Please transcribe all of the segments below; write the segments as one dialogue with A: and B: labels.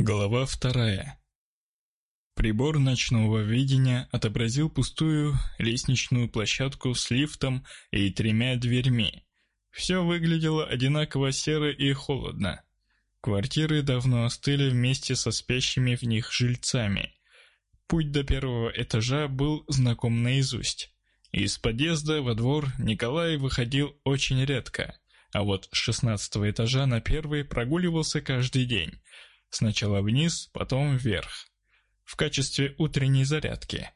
A: Глава вторая. Прибор ночного видения отобразил пустую лестничную площадку с лифтом и тремя дверьми. Все выглядело одинаково серо и холодно. Квартиры давно остыли вместе со спящими в них жильцами. Путь до первого этажа был знаком наизусть. Из подъезда во двор Николай выходил очень редко, а вот с шестнадцатого этажа на первый прогуливался каждый день – Сначала вниз, потом вверх. В качестве утренней зарядки.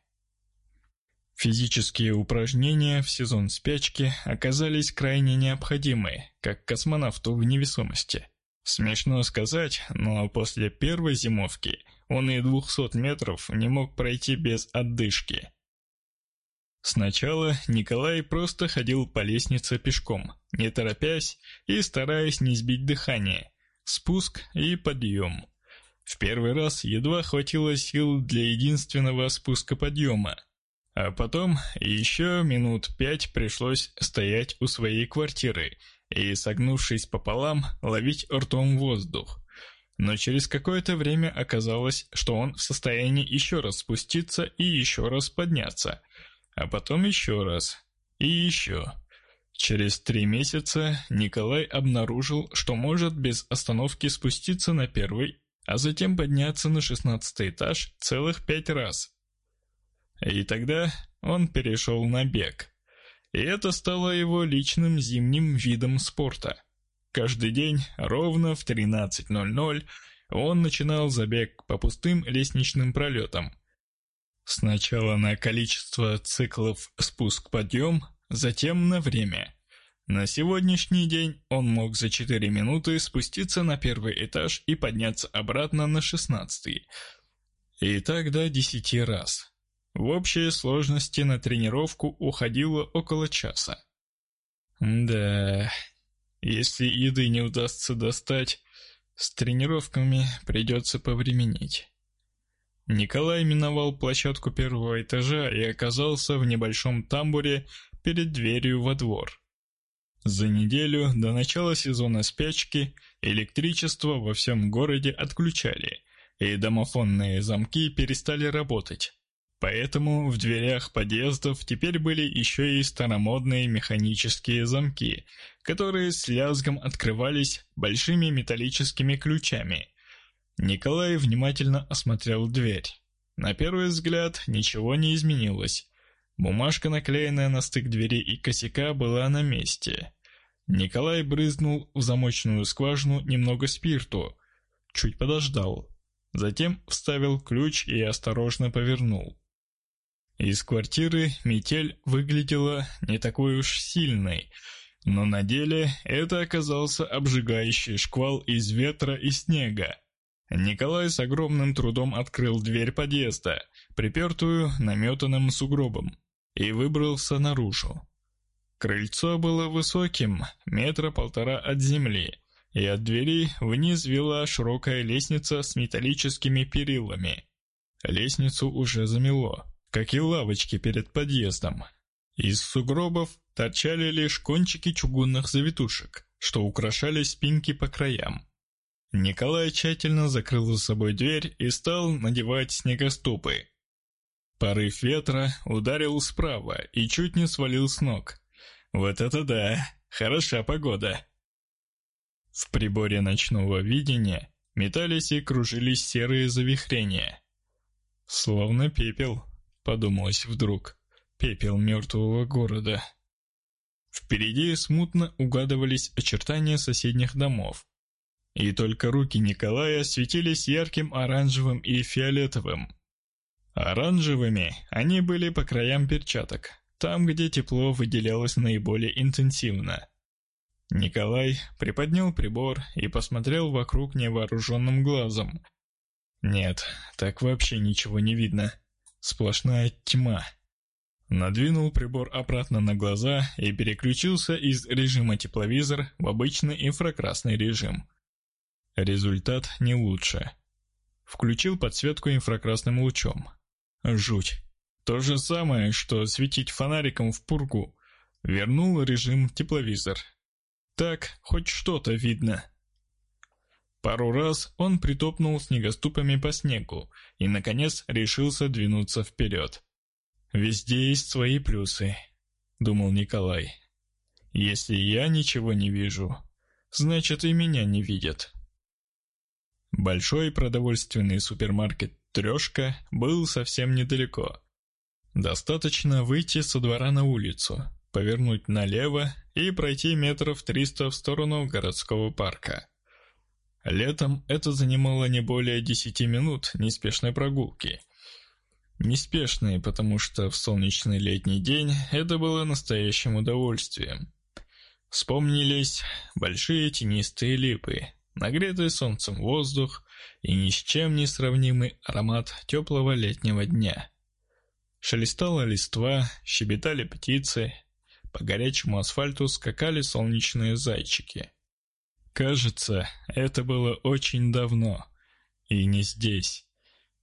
A: Физические упражнения в сезон спячки оказались крайне необходимы, как космонавту в невесомости. Смешно сказать, но после первой зимовки он и 200 метров не мог пройти без отдышки. Сначала Николай просто ходил по лестнице пешком, не торопясь и стараясь не сбить дыхание, спуск и подъем. В первый раз едва хватило сил для единственного спуска-подъема, а потом еще минут пять пришлось стоять у своей квартиры и, согнувшись пополам, ловить ртом воздух. Но через какое-то время оказалось, что он в состоянии еще раз спуститься и еще раз подняться, а потом еще раз и еще. Через три месяца Николай обнаружил, что может без остановки спуститься на первый, а затем подняться на шестнадцатый этаж целых пять раз. И тогда он перешел на бег. И это стало его личным зимним видом спорта. Каждый день ровно в 13.00 он начинал забег по пустым лестничным пролетам. Сначала на количество циклов спуск-подъем, затем на время. На сегодняшний день он мог за 4 минуты спуститься на первый этаж и подняться обратно на шестнадцатый. И так до 10 раз. В общей сложности на тренировку уходило около часа. Да, если еды не удастся достать, с тренировками придется повременить. Николай миновал площадку первого этажа и оказался в небольшом тамбуре перед дверью во двор. За неделю до начала сезона спячки электричество во всем городе отключали, и домофонные замки перестали работать. Поэтому в дверях подъездов теперь были еще и старомодные механические замки, которые с лязгом открывались большими металлическими ключами. Николай внимательно осмотрел дверь. На первый взгляд ничего не изменилось. Бумажка, наклеенная на стык двери и косяка, была на месте. Николай брызнул в замочную скважину немного спирту, чуть подождал, затем вставил ключ и осторожно повернул. Из квартиры метель выглядела не такой уж сильной, но на деле это оказался обжигающий шквал из ветра и снега. Николай с огромным трудом открыл дверь подъезда, припертую наметанным сугробом и выбрался наружу. Крыльцо было высоким, метра полтора от земли, и от двери вниз вела широкая лестница с металлическими перилами. Лестницу уже замело, как и лавочки перед подъездом. Из сугробов торчали лишь кончики чугунных завитушек, что украшали спинки по краям. Николай тщательно закрыл за собой дверь и стал надевать снегоступы, Порыв ветра ударил справа и чуть не свалил с ног. Вот это да, хороша погода. В приборе ночного видения метались и кружились серые завихрения. Словно пепел, подумалось вдруг, пепел мертвого города. Впереди смутно угадывались очертания соседних домов. И только руки Николая светились ярким оранжевым и фиолетовым, Оранжевыми они были по краям перчаток, там, где тепло выделялось наиболее интенсивно. Николай приподнял прибор и посмотрел вокруг невооруженным глазом. Нет, так вообще ничего не видно. Сплошная тьма. Надвинул прибор обратно на глаза и переключился из режима тепловизор в обычный инфракрасный режим. Результат не лучше. Включил подсветку инфракрасным лучом. Жуть. То же самое, что светить фонариком в пургу. Вернул режим тепловизор. Так, хоть что-то видно. Пару раз он притопнул снегоступами по снегу и, наконец, решился двинуться вперед. «Везде есть свои плюсы», — думал Николай. «Если я ничего не вижу, значит и меня не видят». Большой продовольственный супермаркет «Трешка» был совсем недалеко. Достаточно выйти со двора на улицу, повернуть налево и пройти метров триста в сторону городского парка. Летом это занимало не более десяти минут неспешной прогулки. Неспешной, потому что в солнечный летний день это было настоящим удовольствием. Вспомнились большие тенистые липы, нагретый солнцем воздух и ни с чем не сравнимый аромат теплого летнего дня. Шелестала листва, щебетали птицы, по горячему асфальту скакали солнечные зайчики. Кажется, это было очень давно, и не здесь,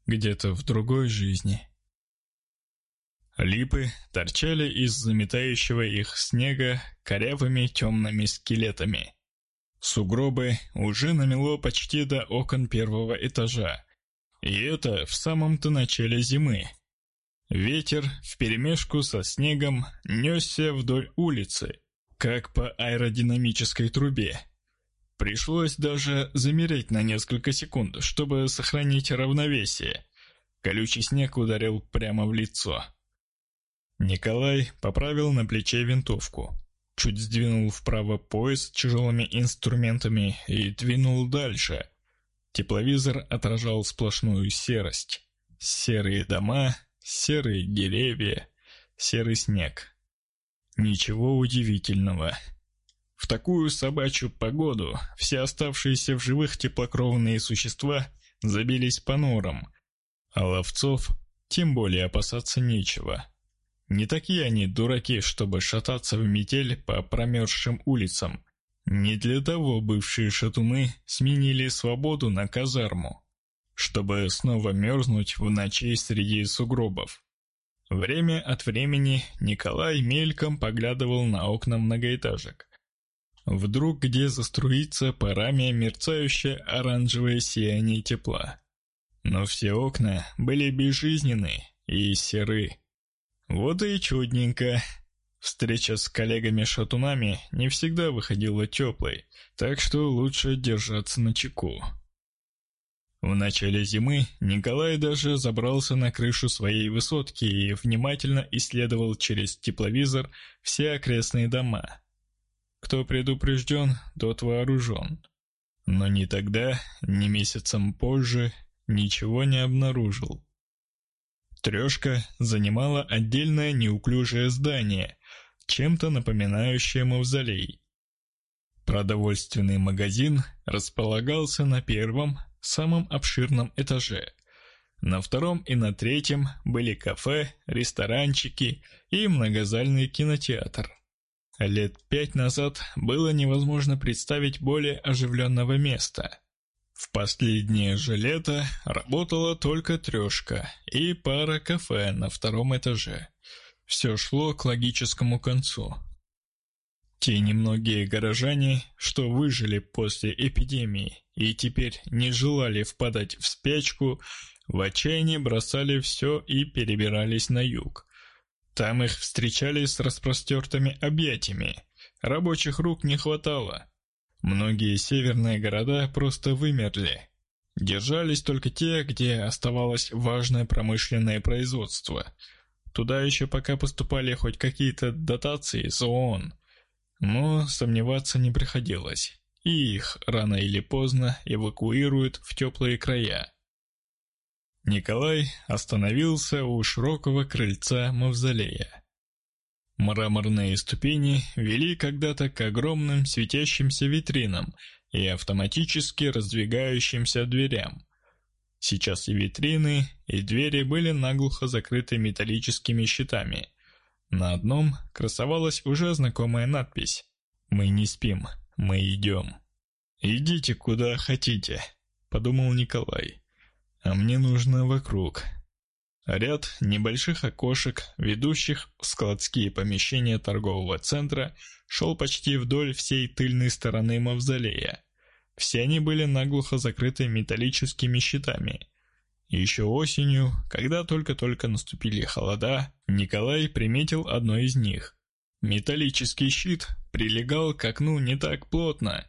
A: где-то в другой жизни. Липы торчали из заметающего их снега корявыми темными скелетами. Сугробы уже намело почти до окон первого этажа, и это в самом-то начале зимы. Ветер вперемешку со снегом несся вдоль улицы, как по аэродинамической трубе. Пришлось даже замереть на несколько секунд, чтобы сохранить равновесие. Колючий снег ударил прямо в лицо. Николай поправил на плече винтовку, чуть сдвинул вправо пояс тяжелыми инструментами и двинул дальше. Тепловизор отражал сплошную серость. Серые дома, серые деревья, серый снег. Ничего удивительного. В такую собачью погоду все оставшиеся в живых теплокровные существа забились по норам, а ловцов тем более опасаться нечего. Не такие они дураки, чтобы шататься в метель по промерзшим улицам. Не для того бывшие шатуны сменили свободу на казарму, чтобы снова мерзнуть в ночи среди сугробов. Время от времени Николай мельком поглядывал на окна многоэтажек. Вдруг где заструится парами мерцающее оранжевое сияние тепла. Но все окна были безжизненны и серы. Вот и чудненько. Встреча с коллегами-шатунами не всегда выходила теплой, так что лучше держаться на чеку. В начале зимы Николай даже забрался на крышу своей высотки и внимательно исследовал через тепловизор все окрестные дома. Кто предупрежден, тот вооружен. Но ни тогда, ни месяцем позже ничего не обнаружил. Трешка занимала отдельное неуклюжее здание, чем-то напоминающее мавзолей. Продовольственный магазин располагался на первом, самом обширном этаже. На втором и на третьем были кафе, ресторанчики и многозальный кинотеатр. Лет пять назад было невозможно представить более оживленного места. В последнее же лето работала только трешка и пара кафе на втором этаже. Все шло к логическому концу. Те немногие горожане, что выжили после эпидемии и теперь не желали впадать в спячку, в отчаянии бросали все и перебирались на юг, там их встречали с распростертыми объятиями. Рабочих рук не хватало. Многие северные города просто вымерли. Держались только те, где оставалось важное промышленное производство. Туда еще пока поступали хоть какие-то дотации из ООН. Но сомневаться не приходилось. И их рано или поздно эвакуируют в теплые края. Николай остановился у широкого крыльца мавзолея. Мраморные ступени вели когда-то к огромным светящимся витринам и автоматически раздвигающимся дверям. Сейчас и витрины, и двери были наглухо закрыты металлическими щитами. На одном красовалась уже знакомая надпись «Мы не спим, мы идем». «Идите куда хотите», — подумал Николай а мне нужно вокруг. Ряд небольших окошек, ведущих в складские помещения торгового центра, шел почти вдоль всей тыльной стороны мавзолея. Все они были наглухо закрыты металлическими щитами. Еще осенью, когда только-только наступили холода, Николай приметил одно из них. Металлический щит прилегал к окну не так плотно,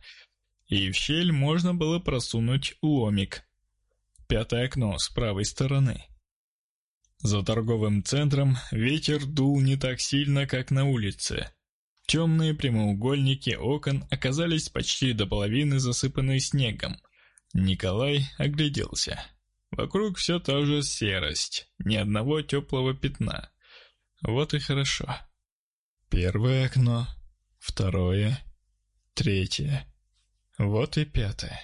A: и в щель можно было просунуть ломик. Пятое окно с правой стороны. За торговым центром ветер дул не так сильно, как на улице. Темные прямоугольники окон оказались почти до половины засыпаны снегом. Николай огляделся. Вокруг все та же серость, ни одного теплого пятна. Вот и хорошо. Первое окно, второе, третье. Вот и пятое.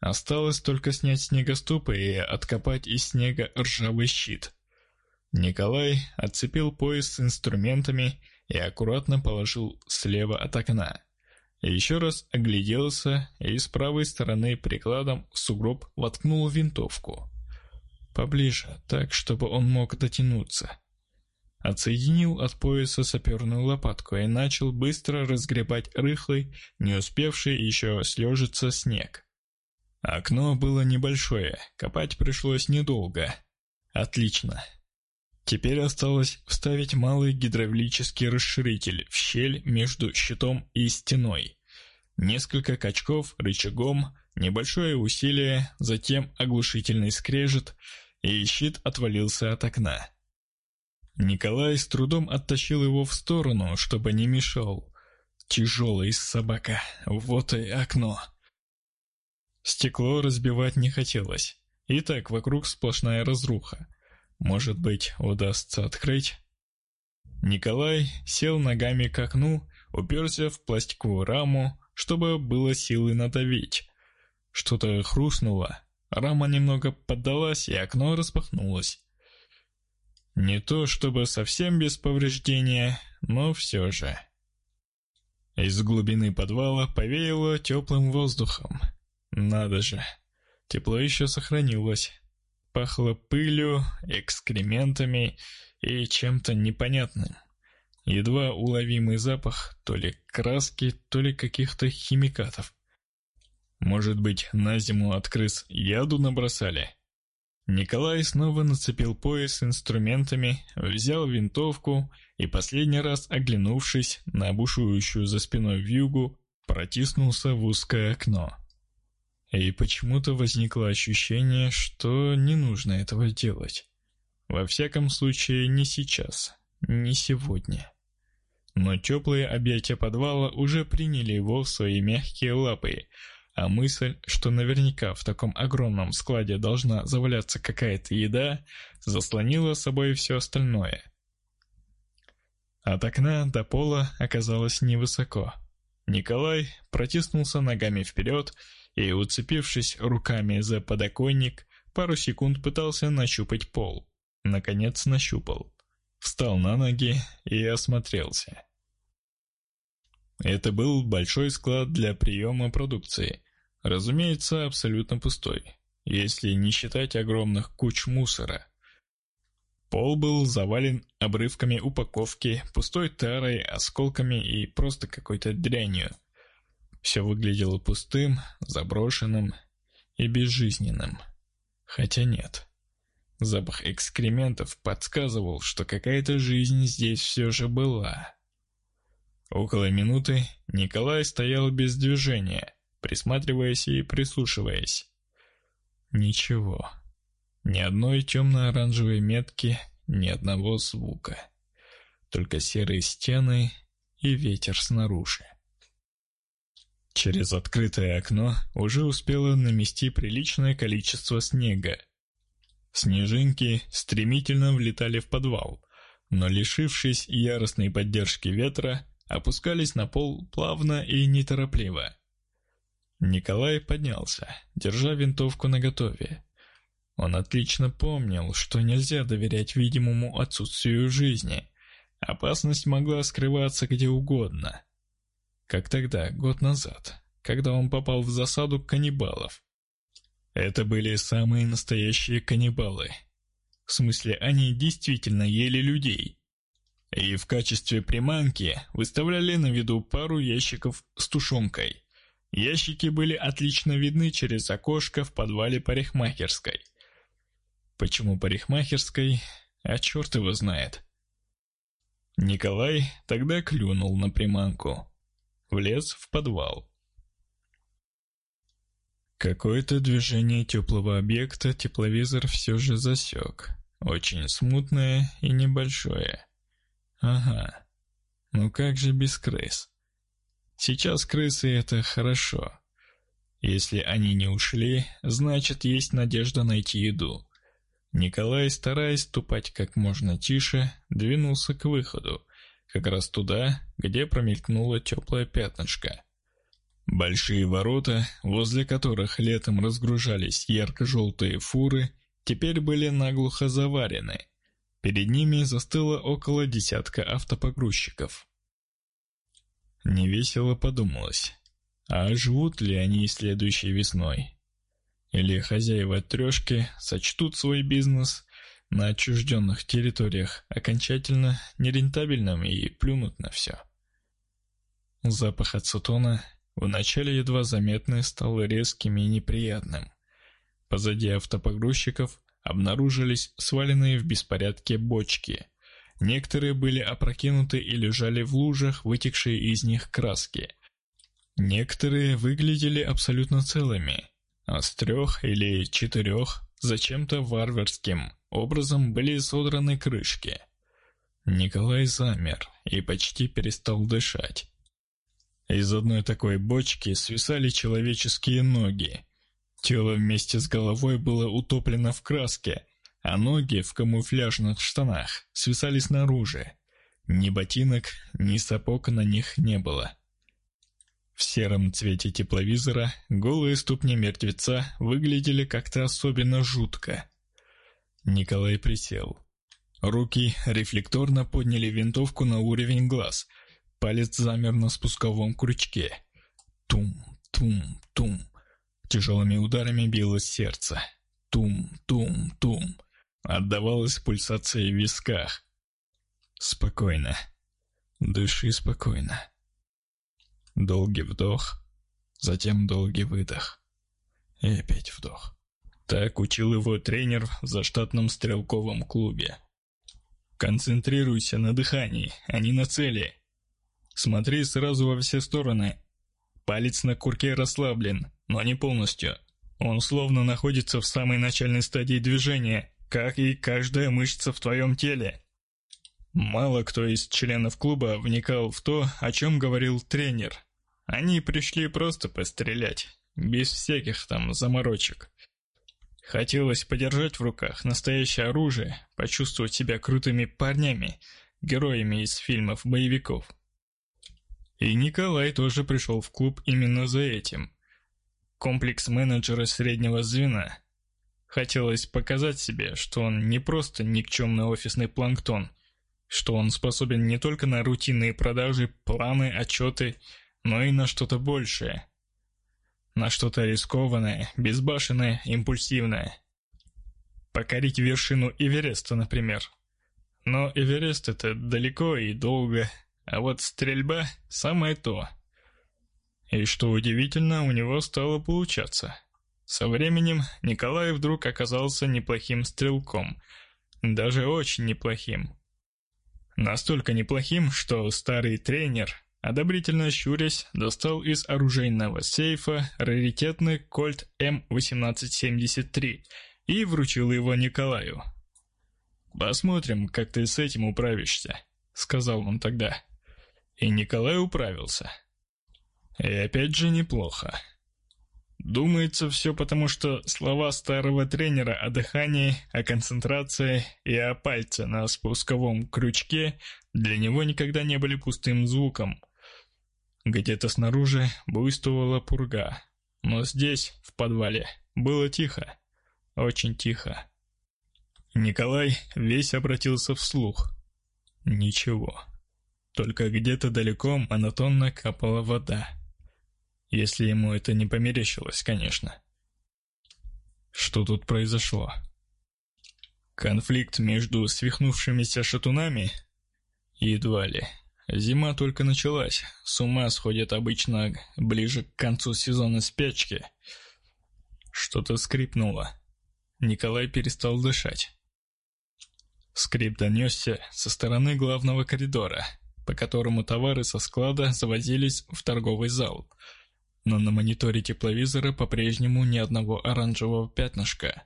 A: Осталось только снять снегоступы и откопать из снега ржавый щит. Николай отцепил пояс с инструментами и аккуратно положил слева от окна. Еще раз огляделся и с правой стороны прикладом в сугроб воткнул винтовку. Поближе, так, чтобы он мог дотянуться. Отсоединил от пояса саперную лопатку и начал быстро разгребать рыхлый, не успевший еще слежиться снег. Окно было небольшое, копать пришлось недолго. Отлично. Теперь осталось вставить малый гидравлический расширитель в щель между щитом и стеной. Несколько качков рычагом, небольшое усилие, затем оглушительный скрежет, и щит отвалился от окна. Николай с трудом оттащил его в сторону, чтобы не мешал. Тяжелый собака, вот и окно. Стекло разбивать не хотелось, и так вокруг сплошная разруха. Может быть, удастся открыть? Николай сел ногами к окну, уперся в пластиковую раму, чтобы было силы надавить. Что-то хрустнуло, рама немного поддалась, и окно распахнулось. Не то чтобы совсем без повреждения, но все же. Из глубины подвала повеяло теплым воздухом. Надо же, тепло еще сохранилось пахло пылью, экскрементами и чем-то непонятным. Едва уловимый запах то ли краски, то ли каких-то химикатов. Может быть, на зиму от крыс яду набросали? Николай снова нацепил пояс с инструментами, взял винтовку и последний раз, оглянувшись на бушующую за спиной вьюгу, протиснулся в узкое окно. И почему-то возникло ощущение, что не нужно этого делать. Во всяком случае, не сейчас, не сегодня. Но теплые объятия подвала уже приняли его в свои мягкие лапы, а мысль, что наверняка в таком огромном складе должна заваляться какая-то еда, заслонила собой все остальное. От окна до пола оказалось невысоко. Николай протиснулся ногами вперед и, уцепившись руками за подоконник, пару секунд пытался нащупать пол. Наконец нащупал. Встал на ноги и осмотрелся. Это был большой склад для приема продукции. Разумеется, абсолютно пустой, если не считать огромных куч мусора. Пол был завален обрывками упаковки, пустой тарой, осколками и просто какой-то дрянью – все выглядело пустым, заброшенным и безжизненным. Хотя нет. Запах экскрементов подсказывал, что какая-то жизнь здесь все же была. Около минуты Николай стоял без движения, присматриваясь и прислушиваясь. Ничего. Ни одной темно-оранжевой метки, ни одного звука. Только серые стены и ветер снаружи. Через открытое окно уже успело намести приличное количество снега. Снежинки стремительно влетали в подвал, но, лишившись яростной поддержки ветра, опускались на пол плавно и неторопливо. Николай поднялся, держа винтовку наготове. Он отлично помнил, что нельзя доверять видимому отсутствию жизни. Опасность могла скрываться где угодно как тогда, год назад, когда он попал в засаду каннибалов. Это были самые настоящие каннибалы. В смысле, они действительно ели людей. И в качестве приманки выставляли на виду пару ящиков с тушенкой. Ящики были отлично видны через окошко в подвале парикмахерской. Почему парикмахерской? А черт его знает. Николай тогда клюнул на приманку. Влез в подвал. Какое-то движение теплого объекта тепловизор все же засек. Очень смутное и небольшое. Ага. Ну как же без крыс? Сейчас крысы — это хорошо. Если они не ушли, значит, есть надежда найти еду. Николай, стараясь ступать как можно тише, двинулся к выходу, как раз туда, где промелькнуло теплое пятнышко. Большие ворота, возле которых летом разгружались ярко-желтые фуры, теперь были наглухо заварены. Перед ними застыло около десятка автопогрузчиков. Невесело подумалось, а живут ли они следующей весной? Или хозяева трешки сочтут свой бизнес на отчужденных территориях окончательно нерентабельным и плюнут на все? Запах ацетона вначале едва заметный стал резким и неприятным. Позади автопогрузчиков обнаружились сваленные в беспорядке бочки. Некоторые были опрокинуты и лежали в лужах, вытекшие из них краски. Некоторые выглядели абсолютно целыми, а с трех или четырех зачем-то варварским образом были содраны крышки. Николай замер и почти перестал дышать. Из одной такой бочки свисали человеческие ноги. Тело вместе с головой было утоплено в краске, а ноги в камуфляжных штанах свисали снаружи. Ни ботинок, ни сапог на них не было. В сером цвете тепловизора голые ступни мертвеца выглядели как-то особенно жутко. Николай присел. Руки рефлекторно подняли винтовку на уровень глаз. Палец замер на спусковом крючке. Тум, тум, тум. Тяжелыми ударами билось сердце. Тум, тум, тум. Отдавалась пульсация в висках. Спокойно. Дыши спокойно. Долгий вдох, затем долгий выдох. И опять вдох. Так учил его тренер в заштатном стрелковом клубе. Концентрируйся на дыхании, а не на цели. Смотри сразу во все стороны. Палец на курке расслаблен, но не полностью. Он словно находится в самой начальной стадии движения, как и каждая мышца в твоем теле. Мало кто из членов клуба вникал в то, о чем говорил тренер – они пришли просто пострелять, без всяких там заморочек. Хотелось подержать в руках настоящее оружие, почувствовать себя крутыми парнями, героями из фильмов боевиков. И Николай тоже пришел в клуб именно за этим. Комплекс менеджера среднего звена. Хотелось показать себе, что он не просто никчемный офисный планктон, что он способен не только на рутинные продажи, планы, отчеты, но и на что-то большее. На что-то рискованное, безбашенное, импульсивное. Покорить вершину Эвереста, например. Но Эверест это далеко и долго, а вот стрельба – самое то. И что удивительно, у него стало получаться. Со временем Николай вдруг оказался неплохим стрелком, даже очень неплохим. Настолько неплохим, что старый тренер Одобрительно щурясь, достал из оружейного сейфа раритетный кольт М1873 и вручил его Николаю. «Посмотрим, как ты с этим управишься», — сказал он тогда. И Николай управился. И опять же неплохо. Думается, все потому, что слова старого тренера о дыхании, о концентрации и о пальце на спусковом крючке для него никогда не были пустым звуком, где-то снаружи буйствовала пурга, но здесь, в подвале, было тихо, очень тихо. Николай весь обратился вслух. Ничего. Только где-то далеко монотонно капала вода. Если ему это не померещилось, конечно. Что тут произошло? Конфликт между свихнувшимися шатунами? Едва ли. Зима только началась, с ума сходит обычно ближе к концу сезона спячки. Что-то скрипнуло. Николай перестал дышать. Скрип донесся со стороны главного коридора, по которому товары со склада завозились в торговый зал. Но на мониторе тепловизора по-прежнему ни одного оранжевого пятнышка.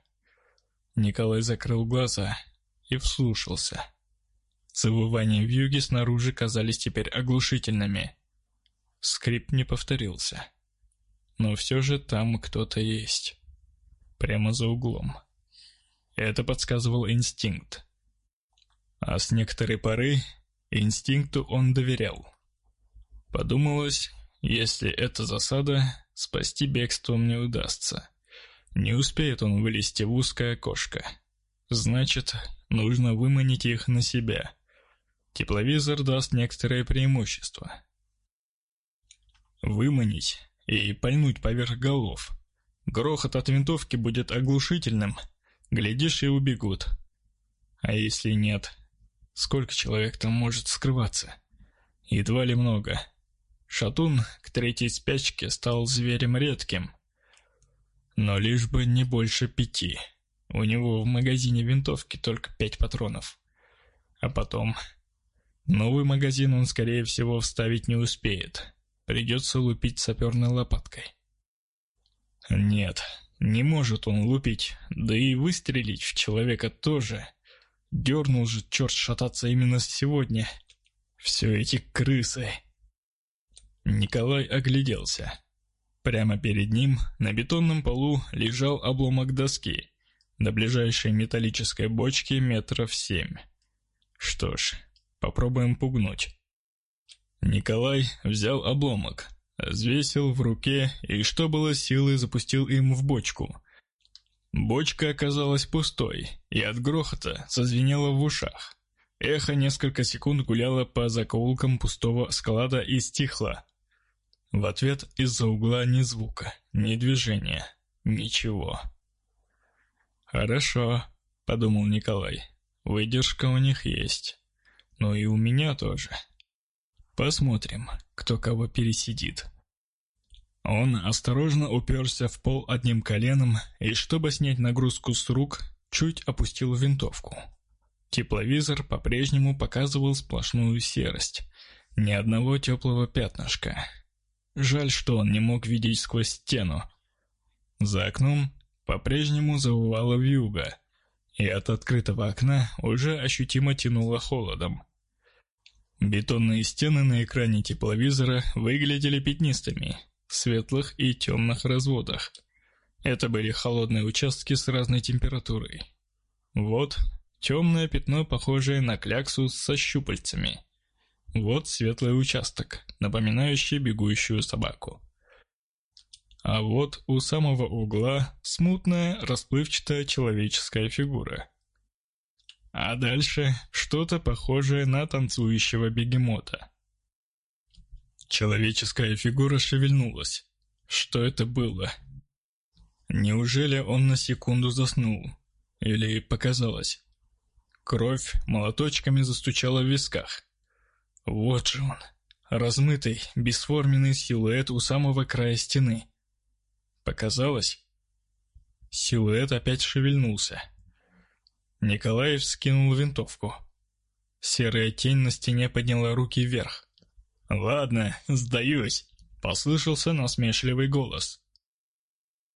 A: Николай закрыл глаза и вслушался. Завывания вьюги снаружи казались теперь оглушительными. Скрип не повторился. Но все же там кто-то есть. Прямо за углом. Это подсказывал инстинкт. А с некоторой поры инстинкту он доверял. Подумалось, если это засада, спасти бегством не удастся. Не успеет он вылезти в узкое окошко. Значит, нужно выманить их на себя. Тепловизор даст некоторое преимущество. Выманить и пальнуть поверх голов. Грохот от винтовки будет оглушительным. Глядишь и убегут. А если нет? Сколько человек там может скрываться? Едва ли много. Шатун к третьей спячке стал зверем редким. Но лишь бы не больше пяти. У него в магазине винтовки только пять патронов. А потом Новый магазин он, скорее всего, вставить не успеет. Придется лупить саперной лопаткой. Нет, не может он лупить, да и выстрелить в человека тоже. Дернул же черт шататься именно сегодня. Все эти крысы. Николай огляделся. Прямо перед ним на бетонном полу лежал обломок доски. До ближайшей металлической бочки метров семь. Что ж, Попробуем пугнуть. Николай взял обломок, взвесил в руке и, что было силы, запустил им в бочку. Бочка оказалась пустой, и от грохота зазвенело в ушах. Эхо несколько секунд гуляло по закоулкам пустого склада и стихло. В ответ из-за угла ни звука, ни движения, ничего. «Хорошо», — подумал Николай, — «выдержка у них есть» но и у меня тоже. Посмотрим, кто кого пересидит. Он осторожно уперся в пол одним коленом и, чтобы снять нагрузку с рук, чуть опустил винтовку. Тепловизор по-прежнему показывал сплошную серость. Ни одного теплого пятнышка. Жаль, что он не мог видеть сквозь стену. За окном по-прежнему завывала вьюга, и от открытого окна уже ощутимо тянуло холодом. Бетонные стены на экране тепловизора выглядели пятнистыми, в светлых и темных разводах. Это были холодные участки с разной температурой. Вот темное пятно, похожее на кляксу со щупальцами. Вот светлый участок, напоминающий бегущую собаку. А вот у самого угла смутная, расплывчатая человеческая фигура. А дальше что-то похожее на танцующего бегемота. Человеческая фигура шевельнулась. Что это было? Неужели он на секунду заснул? Или показалось? Кровь молоточками застучала в висках. Вот же он, размытый, бесформенный силуэт у самого края стены. Показалось? Силуэт опять шевельнулся. Николаев скинул винтовку. Серая тень на стене подняла руки вверх. «Ладно, сдаюсь», — послышался насмешливый голос.